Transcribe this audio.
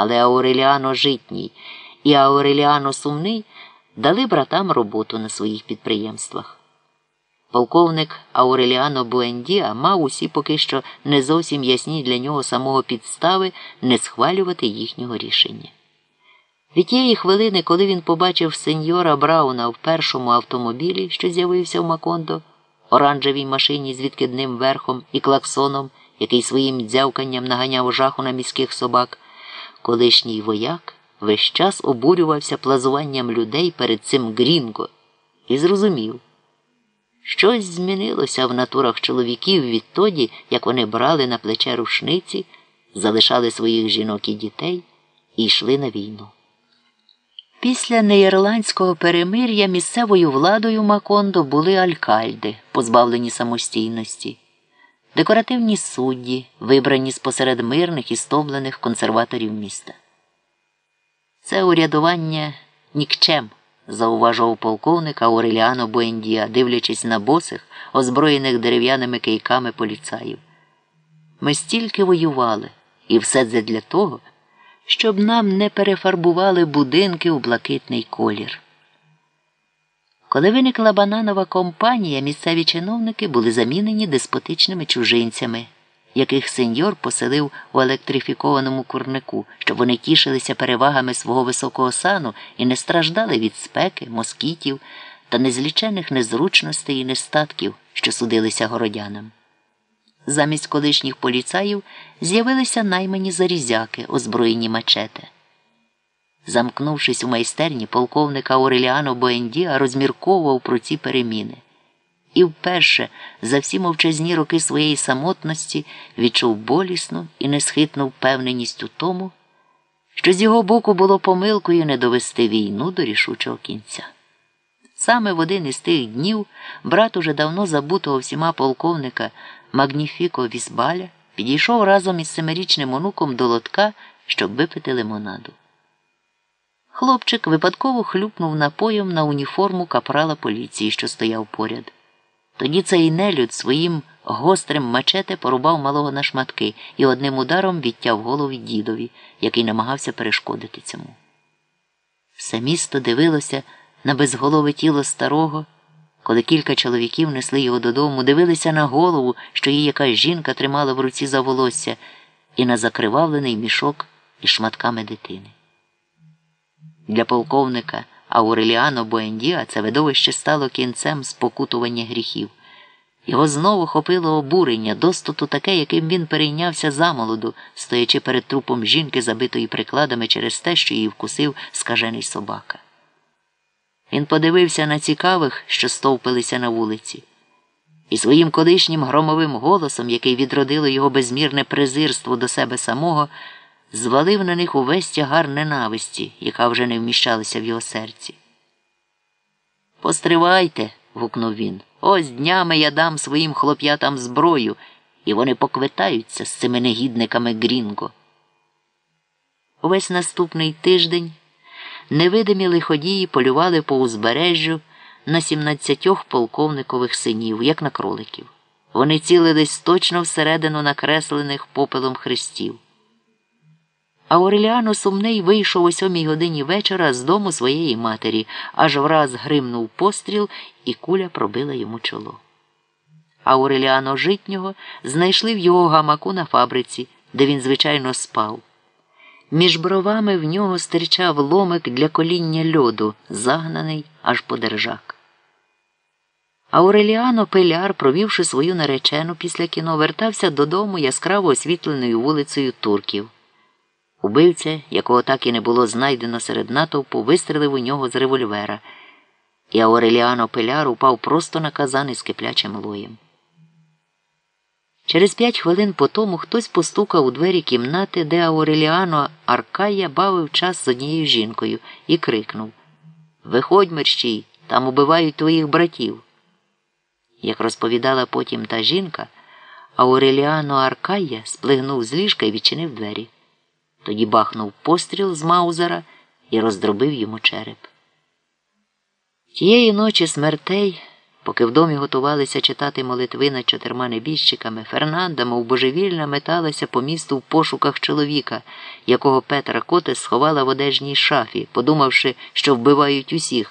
але Ауреліано Житній і Ауреліано Сумний дали братам роботу на своїх підприємствах. Полковник Ауреліано Буендіа мав усі поки що не зовсім ясні для нього самого підстави не схвалювати їхнього рішення. Від тієї хвилини, коли він побачив сеньора Брауна в першому автомобілі, що з'явився в Макондо, оранжевій машині з відкидним верхом і клаксоном, який своїм дзявканням наганяв жаху на міських собак, колишній вояк весь час обурювався плазуванням людей перед цим Грінго і зрозумів. Щось змінилося в натурах чоловіків відтоді, як вони брали на плече рушниці, залишали своїх жінок і дітей і йшли на війну. Після неірландського перемир'я місцевою владою Макондо були алькальди, позбавлені самостійності, декоративні судді, вибрані з посеред мирних і стомлених консерваторів міста. Це урядування нікчем зауважував полковник Ауреліано Буендія, дивлячись на босих, озброєних дерев'яними кийками поліцаїв. Ми стільки воювали, і все це для того, щоб нам не перефарбували будинки у блакитний колір. Коли виникла бананова компанія, місцеві чиновники були замінені деспотичними чужинцями яких сеньор поселив у електрифікованому курнику, щоб вони тішилися перевагами свого високого сану і не страждали від спеки, москітів та незлічених незручностей і нестатків, що судилися городянам. Замість колишніх поліцаїв з'явилися наймані зарізяки, озброєні мачете. Замкнувшись у майстерні, полковника Ореліано Боендіа розмірковував про ці переміни і вперше за всі мовчазні роки своєї самотності відчув болісну і несхитну впевненість у тому, що з його боку було помилкою не довести війну до рішучого кінця. Саме в один із тих днів брат уже давно забутого всіма полковника Магніфіко Візбаля підійшов разом із семирічним онуком до лотка, щоб випити лимонаду. Хлопчик випадково хлюпнув напоєм на уніформу капрала поліції, що стояв поряд. Тоді цей нелюд своїм гострим мачете порубав малого на шматки і одним ударом відтяв голові дідові, який намагався перешкодити цьому. Все місто дивилося на безголове тіло старого, коли кілька чоловіків несли його додому, дивилися на голову, що її якась жінка тримала в руці за волосся, і на закривавлений мішок із шматками дитини. Для полковника. Ауреліано Буендіа це видовище стало кінцем спокутування гріхів. Його знову хопило обурення, достоту таке, яким він перейнявся замолоду, стоячи перед трупом жінки, забитої прикладами через те, що її вкусив скажений собака. Він подивився на цікавих, що стовпилися на вулиці, і своїм колишнім громовим голосом, який відродило його безмірне презирство до себе самого звалив на них увесь тягар ненависті, яка вже не вміщалася в його серці. Постривайте, гукнув він. Ось днями я дам своїм хлоп'ятам зброю, і вони поквитаються з цими негідниками Грінго. Увесь наступний тиждень невидимі лиходії полювали по узбережжю на сімнадцятьох полковникових синів, як на кроликів. Вони цілились точно всередину накреслених попелом хрестів. Ауреліано сумний вийшов о сьомій годині вечора з дому своєї матері, аж враз гримнув постріл, і куля пробила йому чоло. Ауреліано житнього знайшли в його гамаку на фабриці, де він, звичайно, спав. Між бровами в нього стирчав ломик для коління льоду, загнаний аж по держак. Ауреліано Пеляр, провівши свою наречену після кіно, вертався додому яскраво освітленою вулицею турків. Убивця, якого так і не було знайдено серед натовпу, вистрелив у нього з револьвера, і Ауреліано Пеляр упав просто на казан із киплячим лоєм. Через п'ять хвилин по тому хтось постукав у двері кімнати, де Ауреліано Аркая бавив час з однією жінкою, і крикнув Виходь, мерщій, там убивають твоїх братів. Як розповідала потім та жінка, Ауреліано Аркая сплигнув з ліжка і відчинив двері. Тоді бахнув постріл з Маузера і роздробив йому череп. Тієї ночі смертей Поки в домі готувалися читати молитви над чотирма небіжчиками, Фернанда, мов божевільна, металася по місту в пошуках чоловіка, якого Петра Котес сховала в одежній шафі, подумавши, що вбивають усіх,